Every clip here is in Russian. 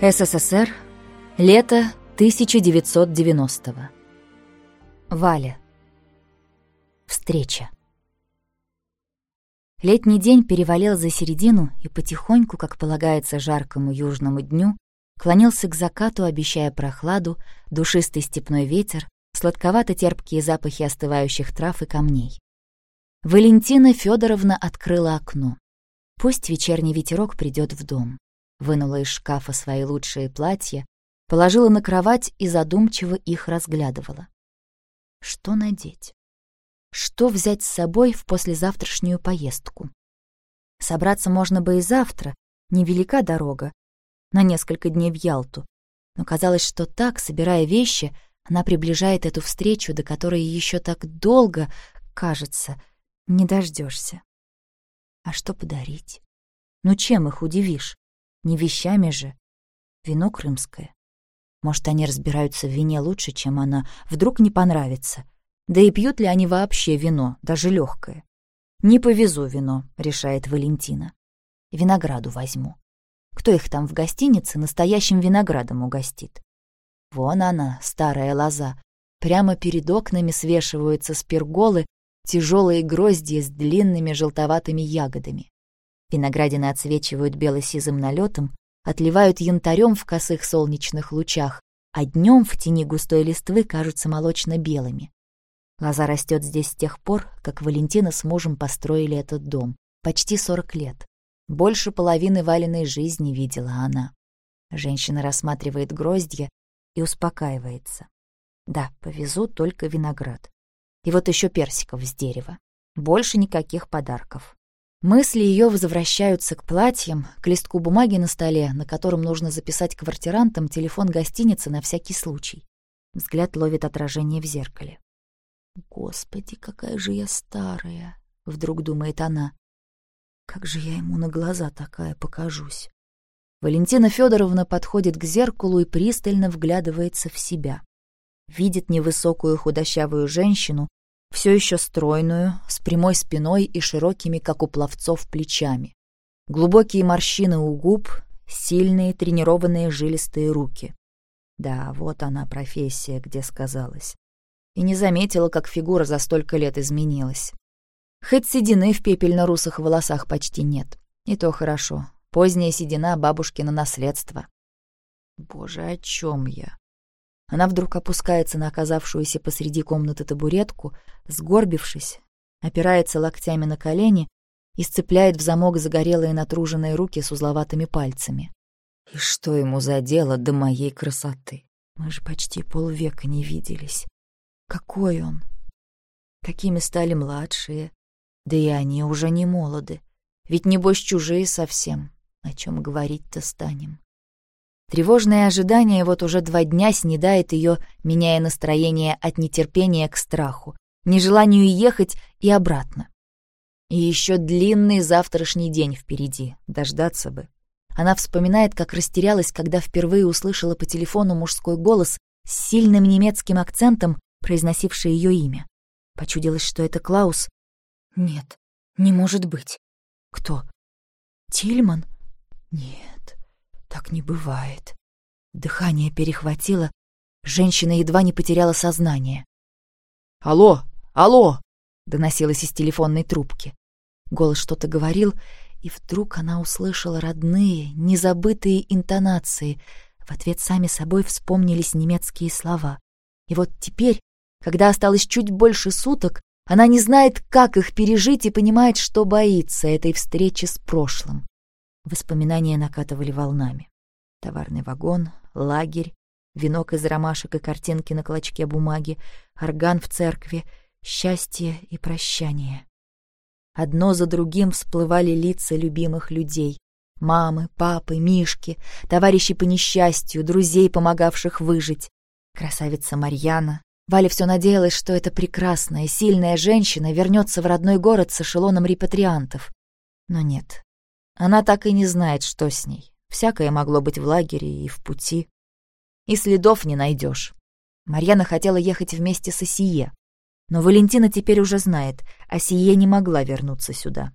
СССР. Лето 1990-го. Валя. Встреча. Летний день перевалил за середину и потихоньку, как полагается жаркому южному дню, клонился к закату, обещая прохладу, душистый степной ветер, сладковато-терпкие запахи остывающих трав и камней. Валентина Федоровна открыла окно. Пусть вечерний ветерок придет в дом вынула из шкафа свои лучшие платья, положила на кровать и задумчиво их разглядывала. Что надеть? Что взять с собой в послезавтрашнюю поездку? Собраться можно бы и завтра, невелика дорога, на несколько дней в Ялту. Но казалось, что так, собирая вещи, она приближает эту встречу, до которой еще так долго, кажется, не дождешься. А что подарить? Ну чем их удивишь? Не вещами же. Вино крымское. Может, они разбираются в вине лучше, чем она. Вдруг не понравится. Да и пьют ли они вообще вино, даже легкое? «Не повезу вино», — решает Валентина. «Винограду возьму. Кто их там в гостинице настоящим виноградом угостит?» Вон она, старая лоза. Прямо перед окнами свешиваются с перголы тяжелые гроздья с длинными желтоватыми ягодами. Виноградины отсвечивают бело-сизым налетом, отливают янтарем в косых солнечных лучах, а днем в тени густой листвы кажутся молочно-белыми. Лоза растет здесь с тех пор, как Валентина с мужем построили этот дом. Почти сорок лет. Больше половины валенной жизни видела она. Женщина рассматривает гроздья и успокаивается. Да, повезу только виноград. И вот еще персиков с дерева. Больше никаких подарков. Мысли ее возвращаются к платьям, к листку бумаги на столе, на котором нужно записать квартирантам телефон гостиницы на всякий случай. Взгляд ловит отражение в зеркале. «Господи, какая же я старая!» — вдруг думает она. «Как же я ему на глаза такая покажусь!» Валентина Федоровна подходит к зеркалу и пристально вглядывается в себя. Видит невысокую худощавую женщину, все еще стройную, с прямой спиной и широкими, как у пловцов, плечами. Глубокие морщины у губ, сильные, тренированные жилистые руки. Да, вот она профессия, где сказалась. И не заметила, как фигура за столько лет изменилась. Хоть седины в пепельно-русых волосах почти нет. И то хорошо. Поздняя седина бабушкина наследство. Боже, о чем я? Она вдруг опускается на оказавшуюся посреди комнаты табуретку, сгорбившись, опирается локтями на колени и сцепляет в замок загорелые натруженные руки с узловатыми пальцами. И что ему за дело до моей красоты? Мы же почти полвека не виделись. Какой он? Какими стали младшие? Да и они уже не молоды. Ведь, небось, чужие совсем. О чем говорить-то станем? Тревожное ожидание вот уже два дня снедает ее, меняя настроение от нетерпения к страху, нежеланию ехать и обратно. И еще длинный завтрашний день впереди, дождаться бы. Она вспоминает, как растерялась, когда впервые услышала по телефону мужской голос с сильным немецким акцентом, произносивший ее имя. Почудилось, что это Клаус. Нет, не может быть. Кто? Тильман? Нет. Так не бывает. Дыхание перехватило, женщина едва не потеряла сознание. «Алло! Алло!» — доносилось из телефонной трубки. Голос что-то говорил, и вдруг она услышала родные, незабытые интонации. В ответ сами собой вспомнились немецкие слова. И вот теперь, когда осталось чуть больше суток, она не знает, как их пережить и понимает, что боится этой встречи с прошлым. Воспоминания накатывали волнами. Товарный вагон, лагерь, венок из ромашек и картинки на клочке бумаги, орган в церкви, счастье и прощание. Одно за другим всплывали лица любимых людей. Мамы, папы, Мишки, товарищи по несчастью, друзей, помогавших выжить. Красавица Марьяна. Валя все надеялась, что эта прекрасная, сильная женщина вернется в родной город с эшелоном репатриантов. Но нет, она так и не знает, что с ней. Всякое могло быть в лагере и в пути. И следов не найдешь. Марьяна хотела ехать вместе с Осие. Но Валентина теперь уже знает, Осие не могла вернуться сюда.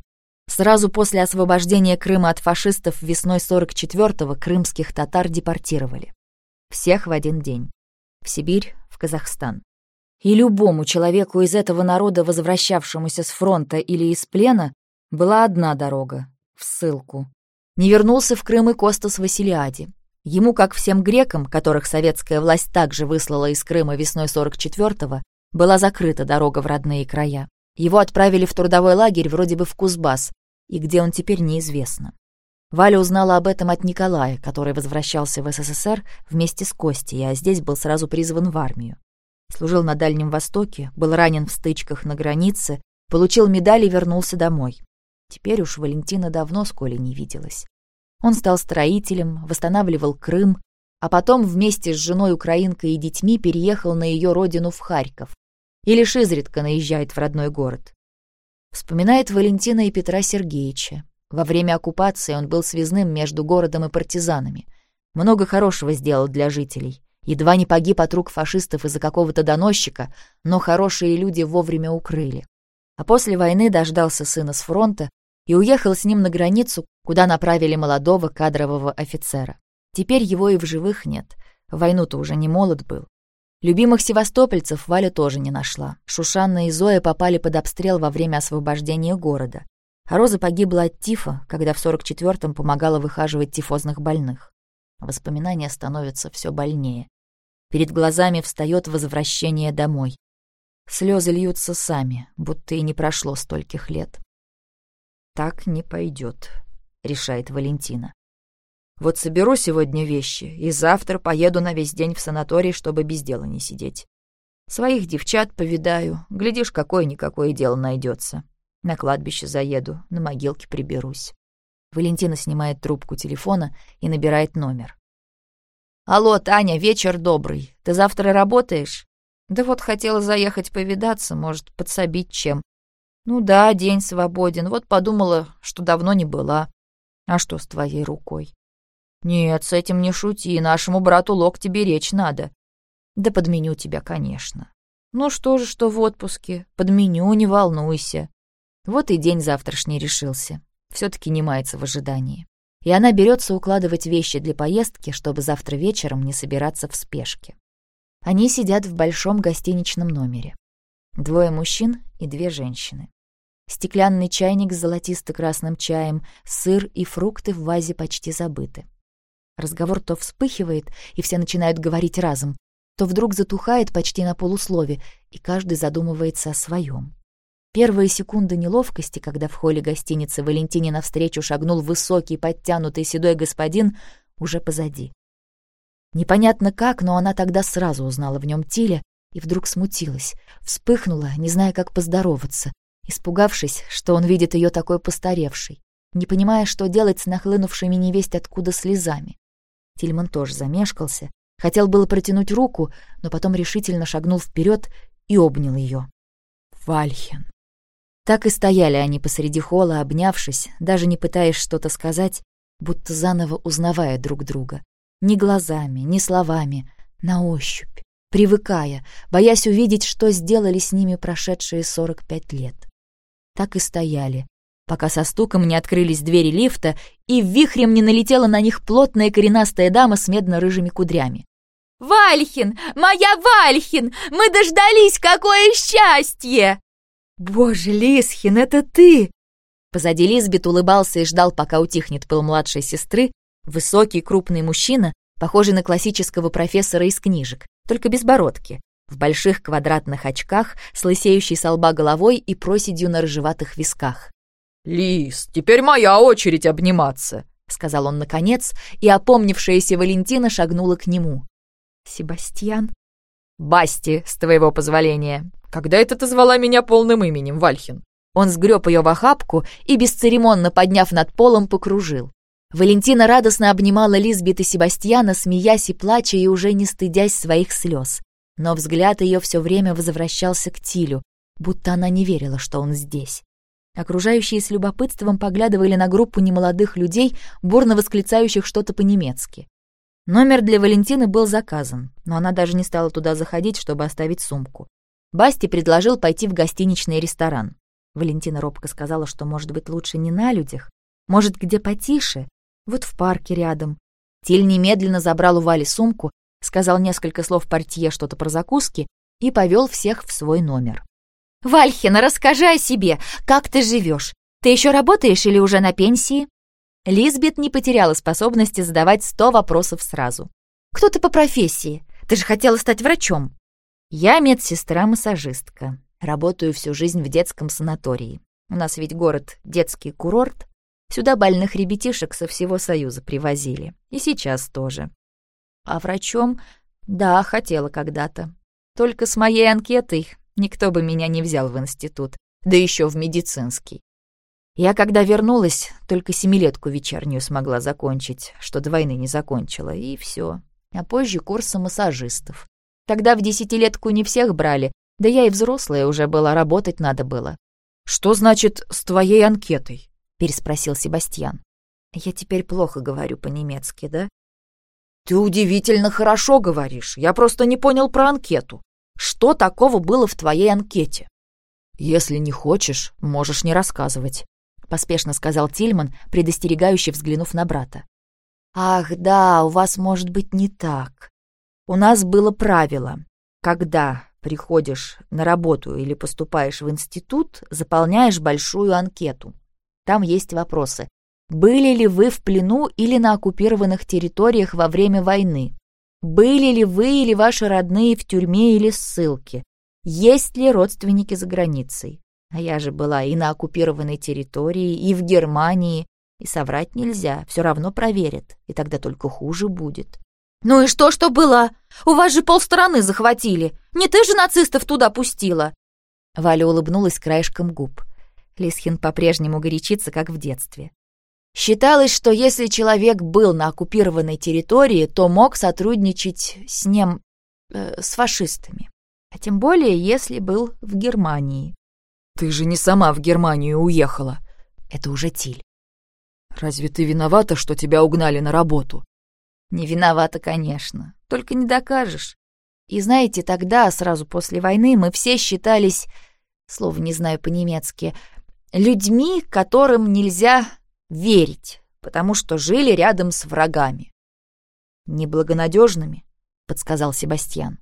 Сразу после освобождения Крыма от фашистов весной 44-го крымских татар депортировали. Всех в один день. В Сибирь, в Казахстан. И любому человеку из этого народа, возвращавшемуся с фронта или из плена, была одна дорога — ссылку. Не вернулся в Крым и Костас Василиади. Ему, как всем грекам, которых советская власть также выслала из Крыма весной 44-го, была закрыта дорога в родные края. Его отправили в трудовой лагерь вроде бы в Кузбасс, и где он теперь неизвестно. Валя узнала об этом от Николая, который возвращался в СССР вместе с Костей, а здесь был сразу призван в армию. Служил на Дальнем Востоке, был ранен в стычках на границе, получил медаль и вернулся домой. Теперь уж Валентина давно с Колей не виделась. Он стал строителем, восстанавливал Крым, а потом вместе с женой-украинкой и детьми переехал на ее родину в Харьков. И лишь изредка наезжает в родной город. Вспоминает Валентина и Петра Сергеевича. Во время оккупации он был связным между городом и партизанами. Много хорошего сделал для жителей. Едва не погиб от рук фашистов из-за какого-то доносчика, но хорошие люди вовремя укрыли. А после войны дождался сына с фронта и уехал с ним на границу, куда направили молодого кадрового офицера. Теперь его и в живых нет. Войну-то уже не молод был. Любимых севастопольцев Валя тоже не нашла. Шушанна и Зоя попали под обстрел во время освобождения города. А Роза погибла от тифа, когда в 44-м помогала выхаживать тифозных больных. Воспоминания становятся все больнее. Перед глазами встает возвращение домой. Слезы льются сами, будто и не прошло стольких лет. «Так не пойдет», — решает Валентина. «Вот соберу сегодня вещи, и завтра поеду на весь день в санаторий, чтобы без дела не сидеть. Своих девчат повидаю, глядишь, какое-никакое дело найдется. На кладбище заеду, на могилке приберусь. Валентина снимает трубку телефона и набирает номер. «Алло, Таня, вечер добрый. Ты завтра работаешь?» «Да вот хотела заехать повидаться, может, подсобить чем». «Ну да, день свободен. Вот подумала, что давно не была. А что с твоей рукой?» «Нет, с этим не шути, нашему брату локти беречь надо». «Да подменю тебя, конечно». «Ну что же, что в отпуске? Подменю, не волнуйся». Вот и день завтрашний решился. Все-таки не мается в ожидании. И она берется укладывать вещи для поездки, чтобы завтра вечером не собираться в спешке. Они сидят в большом гостиничном номере. Двое мужчин и две женщины. Стеклянный чайник с золотисто-красным чаем, сыр и фрукты в вазе почти забыты. Разговор то вспыхивает, и все начинают говорить разом, то вдруг затухает почти на полуслове, и каждый задумывается о своем. Первые секунды неловкости, когда в холле гостиницы Валентине навстречу шагнул высокий, подтянутый седой господин, уже позади. Непонятно как, но она тогда сразу узнала в нем Тиля и вдруг смутилась, вспыхнула, не зная, как поздороваться, испугавшись, что он видит ее такой постаревшей, не понимая, что делать с нахлынувшими невесть откуда слезами. Тильман тоже замешкался, хотел было протянуть руку, но потом решительно шагнул вперед и обнял ее. Вальхен. Так и стояли они посреди холла, обнявшись, даже не пытаясь что-то сказать, будто заново узнавая друг друга. Ни глазами, ни словами, на ощупь, привыкая, боясь увидеть, что сделали с ними прошедшие сорок пять лет. Так и стояли, пока со стуком не открылись двери лифта, и вихрем не налетела на них плотная коренастая дама с медно-рыжими кудрями. «Вальхин! Моя Вальхин! Мы дождались! Какое счастье!» «Боже, Лисхин, это ты!» Позади Лизбет улыбался и ждал, пока утихнет пыл младшей сестры, высокий крупный мужчина, похожий на классического профессора из книжек, только без бородки, в больших квадратных очках, с лысеющей со лба головой и проседью на рыжеватых висках. «Лис, теперь моя очередь обниматься», — сказал он наконец, и опомнившаяся Валентина шагнула к нему. «Себастьян?» «Басти, с твоего позволения», когда это ты звала меня полным именем, Вальхин?» Он сгреб ее в охапку и, бесцеремонно подняв над полом, покружил. Валентина радостно обнимала Лизбет и Себастьяна, смеясь и плача, и уже не стыдясь своих слез. Но взгляд ее все время возвращался к Тилю, будто она не верила, что он здесь. Окружающие с любопытством поглядывали на группу немолодых людей, бурно восклицающих что-то по-немецки. Номер для Валентины был заказан, но она даже не стала туда заходить, чтобы оставить сумку. Басти предложил пойти в гостиничный ресторан. Валентина робко сказала, что, может быть, лучше не на людях, может, где потише, вот в парке рядом. Тиль немедленно забрал у Вали сумку, сказал несколько слов портье что-то про закуски и повел всех в свой номер. «Вальхина, расскажи о себе, как ты живешь? Ты еще работаешь или уже на пенсии?» Лизбет не потеряла способности задавать сто вопросов сразу. «Кто ты по профессии? Ты же хотела стать врачом». «Я медсестра-массажистка. Работаю всю жизнь в детском санатории. У нас ведь город детский курорт. Сюда больных ребятишек со всего Союза привозили. И сейчас тоже. А врачом, да, хотела когда-то. Только с моей анкетой никто бы меня не взял в институт, да еще в медицинский. Я, когда вернулась, только семилетку вечернюю смогла закончить, что до войны не закончила, и все. А позже курсы массажистов. Тогда в десятилетку не всех брали, да я и взрослая уже была, работать надо было. «Что значит «с твоей анкетой»?» — переспросил Себастьян. «Я теперь плохо говорю по-немецки, да?» «Ты удивительно хорошо говоришь. Я просто не понял про анкету. Что такого было в твоей анкете?» «Если не хочешь, можешь не рассказывать», — поспешно сказал Тильман, предостерегающе взглянув на брата. «Ах, да, у вас может быть не так. У нас было правило. Когда приходишь на работу или поступаешь в институт, заполняешь большую анкету. Там есть вопросы. Были ли вы в плену или на оккупированных территориях во время войны? Были ли вы или ваши родные в тюрьме или ссылке? Есть ли родственники за границей? А я же была и на оккупированной территории, и в Германии. И соврать нельзя, все равно проверят, и тогда только хуже будет. «Ну и что, что было? У вас же полстраны захватили. Не ты же нацистов туда пустила?» Валя улыбнулась краешком губ. Лисхин по-прежнему горячится, как в детстве. Считалось, что если человек был на оккупированной территории, то мог сотрудничать с ним, э, с фашистами. А тем более, если был в Германии. «Ты же не сама в Германию уехала!» Это уже Тиль. «Разве ты виновата, что тебя угнали на работу?» «Не виновата, конечно. Только не докажешь. И знаете, тогда, сразу после войны, мы все считались, слово не знаю по-немецки, людьми, которым нельзя верить, потому что жили рядом с врагами. «Неблагонадежными», — подсказал Себастьян.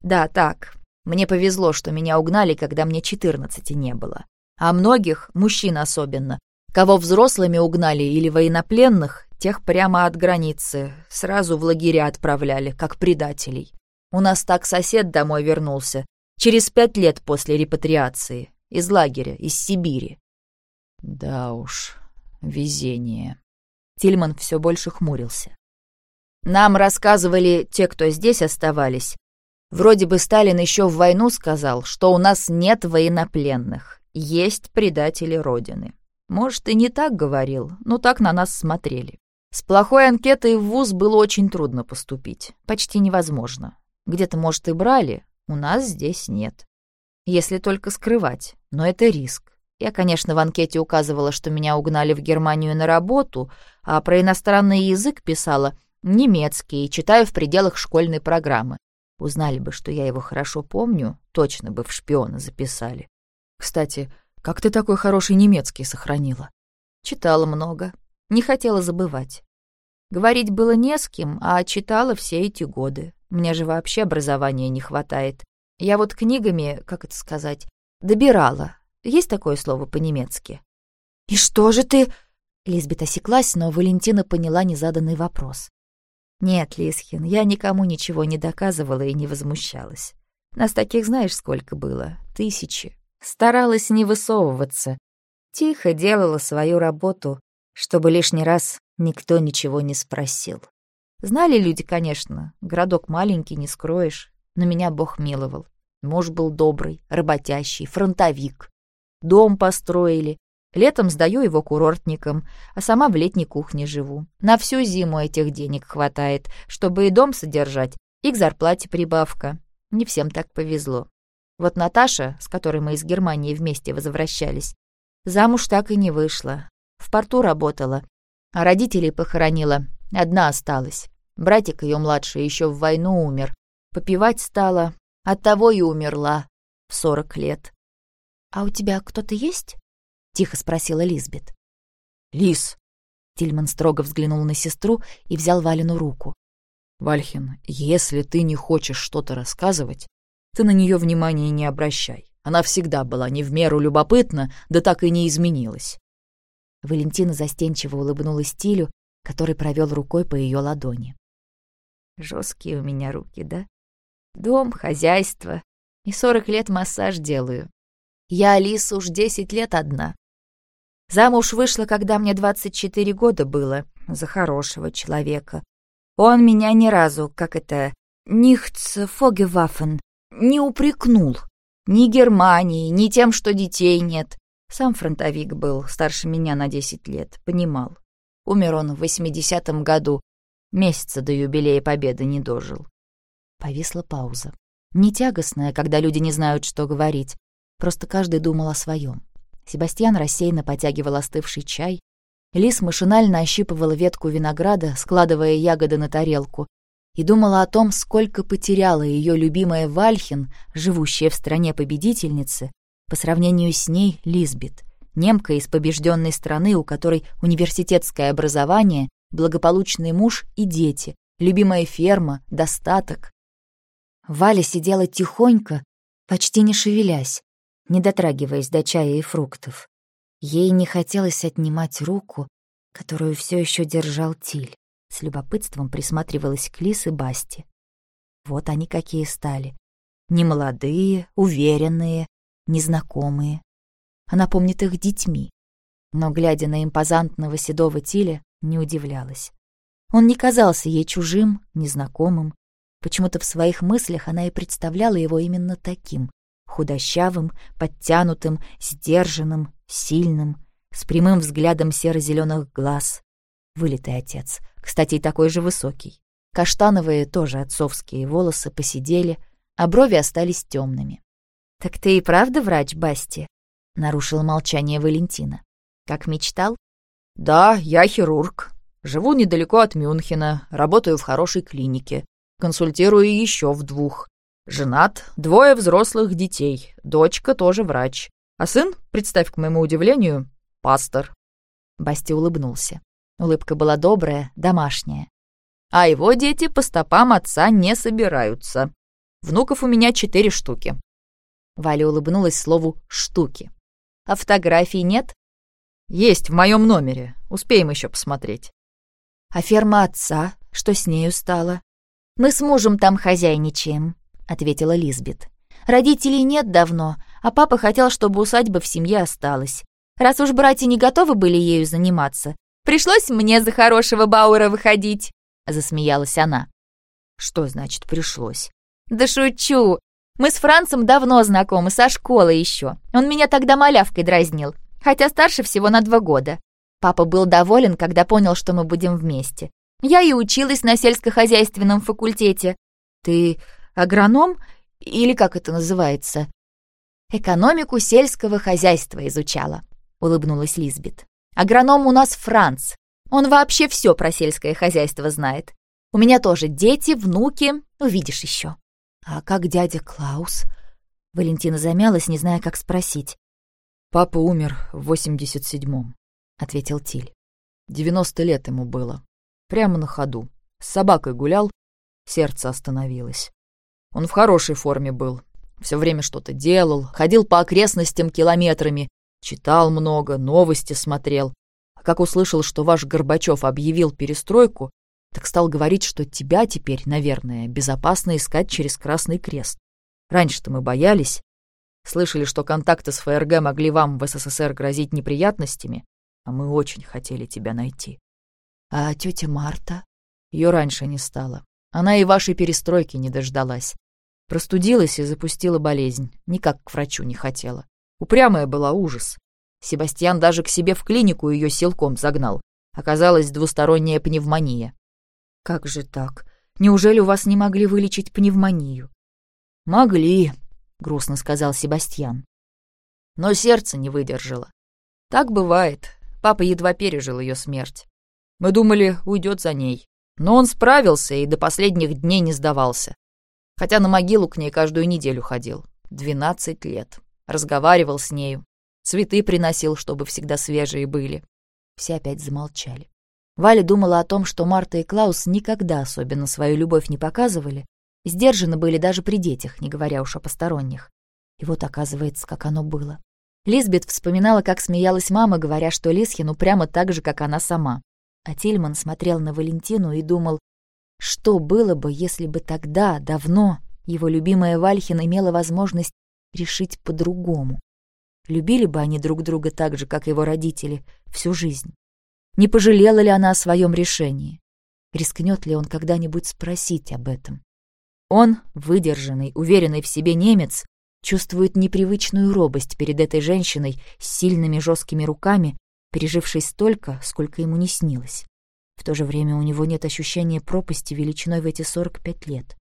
«Да, так. Мне повезло, что меня угнали, когда мне четырнадцати не было. А многих, мужчин особенно, кого взрослыми угнали или военнопленных, тех прямо от границы, сразу в лагеря отправляли, как предателей. У нас так сосед домой вернулся, через пять лет после репатриации, из лагеря, из Сибири. Да уж, Везение. Тильман все больше хмурился. Нам рассказывали те, кто здесь оставались. Вроде бы Сталин еще в войну сказал, что у нас нет военнопленных, есть предатели Родины. Может, и не так говорил, но так на нас смотрели. С плохой анкетой в ВУЗ было очень трудно поступить, почти невозможно. Где-то, может, и брали, у нас здесь нет. Если только скрывать, но это риск. Я, конечно, в анкете указывала, что меня угнали в Германию на работу, а про иностранный язык писала немецкий и читаю в пределах школьной программы. Узнали бы, что я его хорошо помню, точно бы в шпиона записали. Кстати, как ты такой хороший немецкий сохранила? Читала много, не хотела забывать. Говорить было не с кем, а читала все эти годы. Мне же вообще образования не хватает. Я вот книгами, как это сказать, добирала, есть такое слово по-немецки?» «И что же ты...» Лизбет осеклась, но Валентина поняла незаданный вопрос. «Нет, Лисхин, я никому ничего не доказывала и не возмущалась. Нас таких знаешь, сколько было? Тысячи. Старалась не высовываться. Тихо делала свою работу, чтобы лишний раз никто ничего не спросил. Знали люди, конечно, городок маленький, не скроешь, но меня Бог миловал. Муж был добрый, работящий, фронтовик. Дом построили. Летом сдаю его курортникам, а сама в летней кухне живу. На всю зиму этих денег хватает, чтобы и дом содержать, и к зарплате прибавка. Не всем так повезло. Вот Наташа, с которой мы из Германии вместе возвращались, замуж так и не вышла. В порту работала, а родителей похоронила. Одна осталась. Братик ее младший еще в войну умер. Попивать стала, оттого и умерла в сорок лет. «А у тебя кто-то есть?» — тихо спросила Лизбет. «Лис!» — Тильман строго взглянул на сестру и взял Валину руку. «Вальхин, если ты не хочешь что-то рассказывать, ты на нее внимания не обращай. Она всегда была не в меру любопытна, да так и не изменилась». Валентина застенчиво улыбнулась Тилю, который провел рукой по ее ладони. Жесткие у меня руки, да? Дом, хозяйство. И сорок лет массаж делаю. Я, Алиса, уж десять лет одна. Замуж вышла, когда мне двадцать четыре года было, за хорошего человека. Он меня ни разу, как это, нихц фогевафен, не упрекнул. Ни Германии, ни тем, что детей нет. Сам фронтовик был, старше меня на десять лет, понимал. Умер он в восьмидесятом году, месяца до юбилея Победы не дожил. Повисла пауза. Не тягостная, когда люди не знают, что говорить. Просто каждый думал о своем. Себастьян рассеянно потягивал остывший чай. Лис машинально ощипывала ветку винограда, складывая ягоды на тарелку, и думала о том, сколько потеряла ее любимая Вальхин, живущая в стране победительницы, по сравнению с ней Лизбет, немка из побежденной страны, у которой университетское образование, благополучный муж и дети, любимая ферма, достаток. Валя сидела тихонько, почти не шевелясь, не дотрагиваясь до чая и фруктов. Ей не хотелось отнимать руку, которую все еще держал Тиль. С любопытством присматривалась к Лис и Басти. Вот они какие стали. Немолодые, уверенные, незнакомые. Она помнит их детьми. Но, глядя на импозантного седого Тиля, не удивлялась. Он не казался ей чужим, незнакомым. Почему-то в своих мыслях она и представляла его именно таким — худощавым, подтянутым, сдержанным, сильным, с прямым взглядом серо-зеленых глаз. Вылитый отец, кстати, такой же высокий. Каштановые, тоже отцовские волосы посидели, а брови остались темными. «Так ты и правда врач, Басти?» — нарушил молчание Валентина. «Как мечтал?» «Да, я хирург. Живу недалеко от Мюнхена, работаю в хорошей клинике. Консультирую еще в двух. Женат, двое взрослых детей, дочка тоже врач. А сын, представь к моему удивлению, пастор». Басти улыбнулся. Улыбка была добрая, домашняя. «А его дети по стопам отца не собираются. Внуков у меня четыре штуки». Валя улыбнулась слову «штуки». «А фотографий нет?» «Есть в моем номере. Успеем еще посмотреть». «А ферма отца? Что с нею стало?» «Мы с мужем там хозяйничаем», — ответила Лизбет. «Родителей нет давно, а папа хотел, чтобы усадьба в семье осталась. Раз уж братья не готовы были ею заниматься, пришлось мне за хорошего Бауэра выходить», — засмеялась она. «Что значит «пришлось»?» «Да шучу. Мы с Францем давно знакомы, со школы еще. Он меня тогда малявкой дразнил хотя старше всего на два года. Папа был доволен, когда понял, что мы будем вместе. Я и училась на сельскохозяйственном факультете. Ты агроном или как это называется? Экономику сельского хозяйства изучала, улыбнулась Лизбет. Агроном у нас Франц. Он вообще все про сельское хозяйство знает. У меня тоже дети, внуки, увидишь еще. А как дядя Клаус? Валентина замялась, не зная, как спросить. «Папа умер в 87-м», — ответил Тиль. «Девяносто лет ему было. Прямо на ходу. С собакой гулял, сердце остановилось. Он в хорошей форме был. Все время что-то делал, ходил по окрестностям километрами, читал много, новости смотрел. А как услышал, что ваш Горбачев объявил перестройку, так стал говорить, что тебя теперь, наверное, безопасно искать через Красный Крест. Раньше-то мы боялись, Слышали, что контакты с ФРГ могли вам в СССР грозить неприятностями, а мы очень хотели тебя найти. А тетя Марта? Ее раньше не стало. Она и вашей перестройки не дождалась. Простудилась и запустила болезнь. Никак к врачу не хотела. Упрямая была ужас. Себастьян даже к себе в клинику ее силком загнал. Оказалась двусторонняя пневмония. Как же так? Неужели у вас не могли вылечить пневмонию? Могли, — грустно сказал Себастьян. Но сердце не выдержало. Так бывает. Папа едва пережил ее смерть. Мы думали, уйдет за ней. Но он справился и до последних дней не сдавался. Хотя на могилу к ней каждую неделю ходил. Двенадцать лет. разговаривал с нею, цветы приносил, чтобы всегда свежие были. Все опять замолчали. Валя думала о том, что Марта и Клаус никогда особенно свою любовь не показывали, сдержаны были даже при детях, не говоря уж о посторонних. И вот оказывается, как оно было. Лизбет вспоминала, как смеялась мама, говоря, что Лисхину прямо так же, как она сама. А Тильман смотрел на Валентину и думал, что было бы, если бы тогда, давно, его любимая Вальхин имела возможность решить по-другому. Любили бы они друг друга так же, как его родители, всю жизнь. Не пожалела ли она о своем решении? Рискнет ли он когда-нибудь спросить об этом? Он, выдержанный, уверенный в себе немец, чувствует непривычную робость перед этой женщиной с сильными жесткими руками, пережившей столько, сколько ему не снилось. В то же время у него нет ощущения пропасти величиной в эти 45 лет.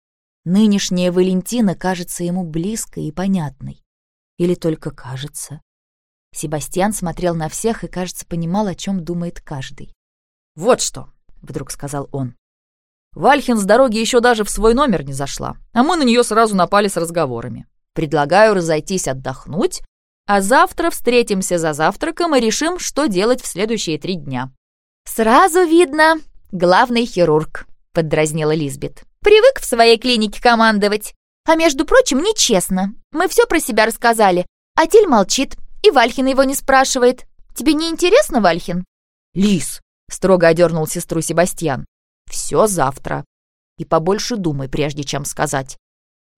Нынешняя Валентина кажется ему близкой и понятной. Или только кажется. Себастьян смотрел на всех и, кажется, понимал, о чем думает каждый. «Вот что», — вдруг сказал он. «Вальхин с дороги еще даже в свой номер не зашла, а мы на нее сразу напали с разговорами. Предлагаю разойтись отдохнуть, а завтра встретимся за завтраком и решим, что делать в следующие три дня». «Сразу видно, главный хирург», — поддразнила Лизбет. «Привык в своей клинике командовать. А между прочим, нечестно. Мы все про себя рассказали, а Тиль молчит, и Вальхин его не спрашивает. Тебе не интересно, Вальхин?» «Лис!» — строго одернул сестру Себастьян. «Все завтра. И побольше думай, прежде чем сказать».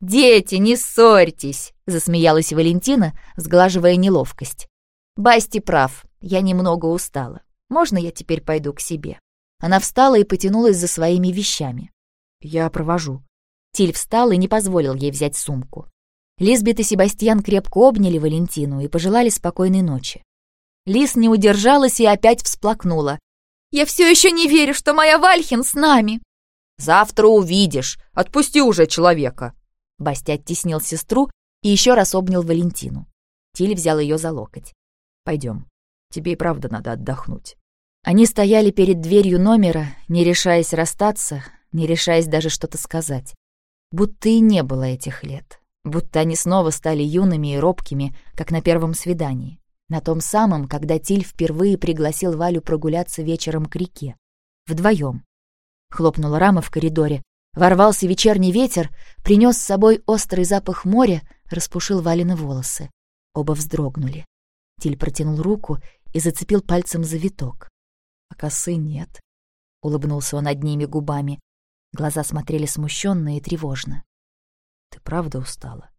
«Дети, не ссорьтесь!» — засмеялась Валентина, сглаживая неловкость. «Басти прав, я немного устала. Можно я теперь пойду к себе?» Она встала и потянулась за своими вещами. «Я провожу». Тиль встал и не позволил ей взять сумку. Лизбет и Себастьян крепко обняли Валентину и пожелали спокойной ночи. Лиз не удержалась и опять всплакнула. «Я все еще не верю, что моя Вальхин с нами!» «Завтра увидишь! Отпусти уже человека!» Бастя оттеснил сестру и еще раз обнял Валентину. Тиль взял ее за локоть. «Пойдем, тебе и правда надо отдохнуть». Они стояли перед дверью номера, не решаясь расстаться, не решаясь даже что-то сказать. Будто и не было этих лет будто они снова стали юными и робкими, как на первом свидании. На том самом, когда Тиль впервые пригласил Валю прогуляться вечером к реке. Вдвоем. Хлопнула рама в коридоре. Ворвался вечерний ветер, принес с собой острый запах моря, распушил Валины волосы. Оба вздрогнули. Тиль протянул руку и зацепил пальцем за виток. А косы нет. Улыбнулся он одними губами. Глаза смотрели смущенно и тревожно. Ты правда устала?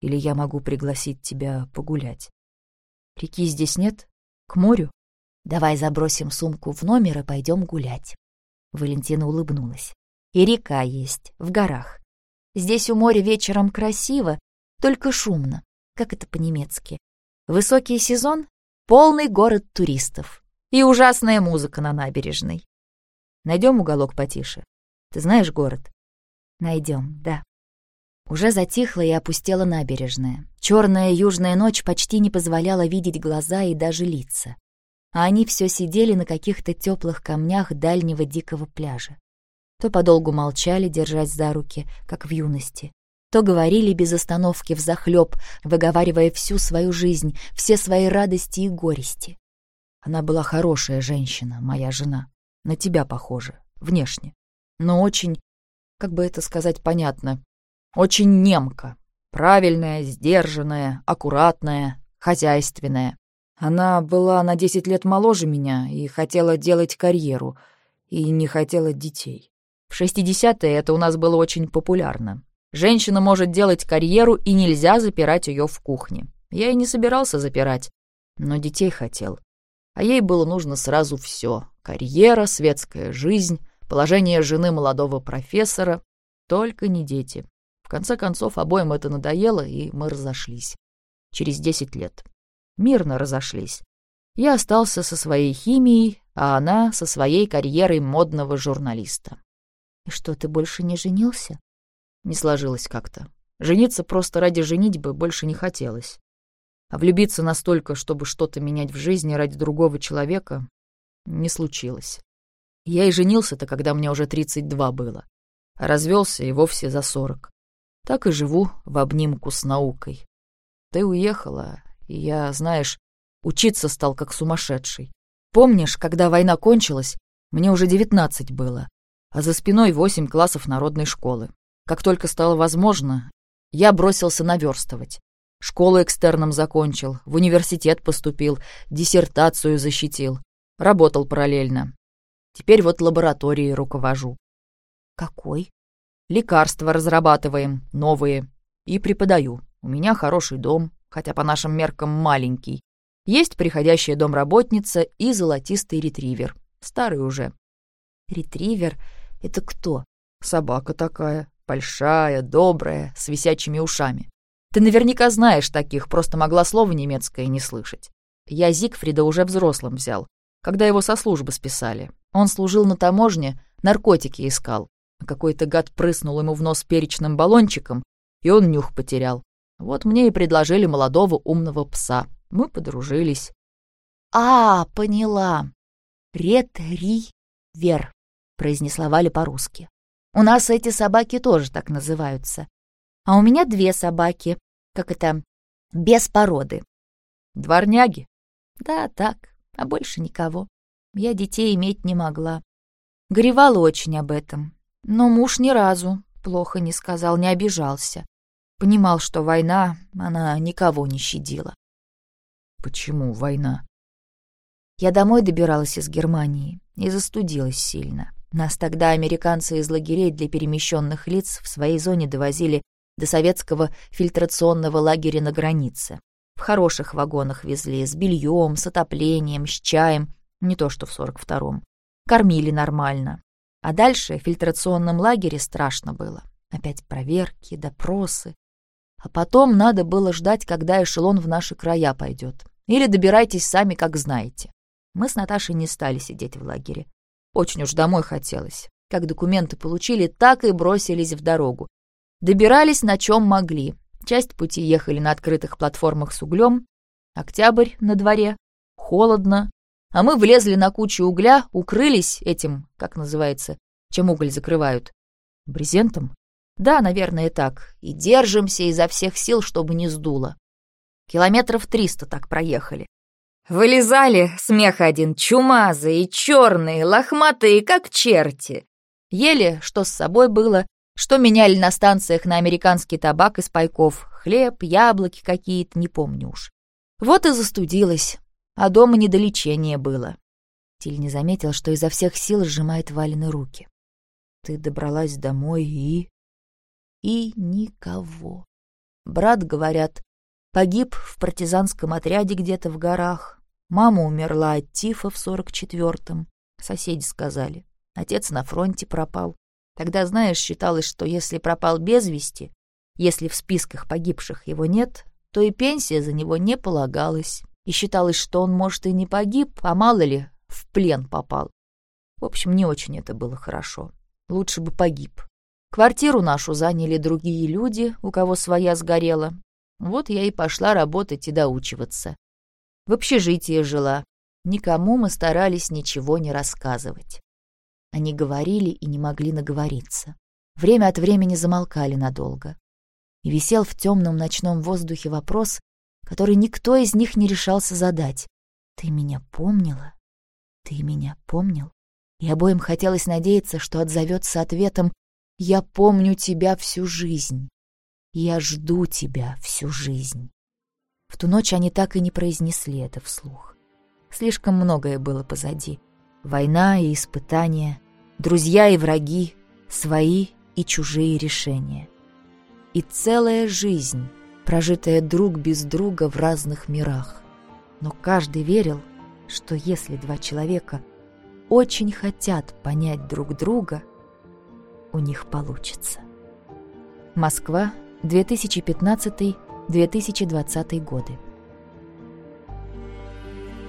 Или я могу пригласить тебя погулять? Реки здесь нет? К морю? Давай забросим сумку в номер и пойдем гулять. Валентина улыбнулась. И река есть, в горах. Здесь у моря вечером красиво, только шумно. Как это по-немецки? Высокий сезон — полный город туристов. И ужасная музыка на набережной. Найдем уголок потише. Ты знаешь город? Найдем, да. Уже затихла и опустела набережная. Черная южная ночь почти не позволяла видеть глаза и даже лица. А они все сидели на каких-то теплых камнях дальнего дикого пляжа. То подолгу молчали, держась за руки, как в юности, то говорили без остановки взахлеб, выговаривая всю свою жизнь, все свои радости и горести. Она была хорошая женщина, моя жена. На тебя похожа, внешне. Но очень, как бы это сказать понятно, очень немка. Правильная, сдержанная, аккуратная, хозяйственная. Она была на десять лет моложе меня и хотела делать карьеру, и не хотела детей. В шестидесятые это у нас было очень популярно. Женщина может делать карьеру, и нельзя запирать ее в кухне. Я и не собирался запирать, но детей хотел. А ей было нужно сразу все: карьера, светская жизнь, положение жены молодого профессора, только не дети конце концов, обоим это надоело, и мы разошлись. Через десять лет. Мирно разошлись. Я остался со своей химией, а она со своей карьерой модного журналиста. Что, ты больше не женился? Не сложилось как-то. Жениться просто ради женитьбы больше не хотелось. А влюбиться настолько, чтобы что-то менять в жизни ради другого человека, не случилось. Я и женился-то, когда мне уже 32 было. А развелся и вовсе за 40. Так и живу в обнимку с наукой. Ты уехала, и я, знаешь, учиться стал как сумасшедший. Помнишь, когда война кончилась, мне уже девятнадцать было, а за спиной восемь классов народной школы. Как только стало возможно, я бросился наверстывать. Школу экстерном закончил, в университет поступил, диссертацию защитил. Работал параллельно. Теперь вот лабораторией руковожу. Какой? Лекарства разрабатываем, новые. И преподаю. У меня хороший дом, хотя по нашим меркам маленький. Есть приходящая домработница и золотистый ретривер. Старый уже. Ретривер — это кто? Собака такая. Большая, добрая, с висячими ушами. Ты наверняка знаешь таких, просто могла слово немецкое не слышать. Я Зигфрида уже взрослым взял когда его со службы списали. Он служил на таможне, наркотики искал. Какой-то гад прыснул ему в нос перечным баллончиком, и он нюх потерял. Вот мне и предложили молодого умного пса. Мы подружились. «А, поняла. Ретривер», — произнесла Валя по-русски. «У нас эти собаки тоже так называются. А у меня две собаки. Как это? Без породы». «Дворняги?» «Да, так а больше никого. Я детей иметь не могла. Горевала очень об этом, но муж ни разу плохо не сказал, не обижался. Понимал, что война, она никого не щадила. Почему война? Я домой добиралась из Германии и застудилась сильно. Нас тогда американцы из лагерей для перемещенных лиц в своей зоне довозили до советского фильтрационного лагеря на границе. В хороших вагонах везли, с бельем, с отоплением, с чаем, не то что в сорок втором. Кормили нормально. А дальше в фильтрационном лагере страшно было. Опять проверки, допросы. А потом надо было ждать, когда эшелон в наши края пойдет. Или добирайтесь сами, как знаете. Мы с Наташей не стали сидеть в лагере. Очень уж домой хотелось. Как документы получили, так и бросились в дорогу. Добирались на чем могли. Часть пути ехали на открытых платформах с углем. Октябрь на дворе. Холодно. А мы влезли на кучу угля, укрылись этим, как называется, чем уголь закрывают. Брезентом? Да, наверное, так. И держимся изо всех сил, чтобы не сдуло. Километров триста так проехали. Вылезали, смех один, чумазые, черные, лохматые, как черти. Ели, что с собой было, что меняли на станциях на американский табак из пайков, хлеб, яблоки какие-то, не помню уж. Вот и застудилась, а дома не до лечения было. Тиль не заметил, что изо всех сил сжимает Валины руки. Ты добралась домой и... И никого. Брат, говорят, погиб в партизанском отряде где-то в горах. Мама умерла от тифа в сорок четвертом. Соседи сказали. Отец на фронте пропал. Тогда, знаешь, считалось, что если пропал без вести, если в списках погибших его нет, то и пенсия за него не полагалась. И считалось, что он, может, и не погиб, а мало ли, в плен попал. В общем, не очень это было хорошо. Лучше бы погиб. Квартиру нашу заняли другие люди, у кого своя сгорела. Вот я и пошла работать и доучиваться. В общежитии жила. Никому мы старались ничего не рассказывать. Они говорили и не могли наговориться. Время от времени замолкали надолго. И висел в темном ночном воздухе вопрос, который никто из них не решался задать. «Ты меня помнила? Ты меня помнил?» И обоим хотелось надеяться, что отзовется ответом «Я помню тебя всю жизнь. Я жду тебя всю жизнь». В ту ночь они так и не произнесли это вслух. Слишком многое было позади — Война и испытания, друзья и враги, свои и чужие решения. И целая жизнь, прожитая друг без друга в разных мирах. Но каждый верил, что если два человека очень хотят понять друг друга, у них получится. Москва, 2015-2020 годы.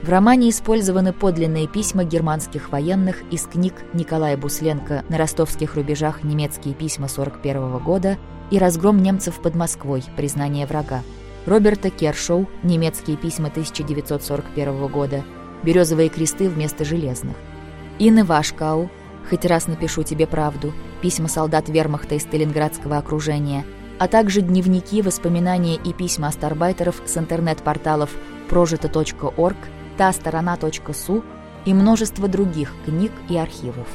В романе использованы подлинные письма германских военных из книг Николая Бусленко «На ростовских рубежах. Немецкие письма 41 года» и «Разгром немцев под Москвой. Признание врага», Роберта Кершоу «Немецкие письма 1941 года», «Березовые кресты вместо железных», Инны Вашкау «Хоть раз напишу тебе правду», «Письма солдат вермахта из Сталинградского окружения», а также дневники, воспоминания и письма астарбайтеров с интернет-порталов прожито.орг, та сторона.су и множество других книг и архивов.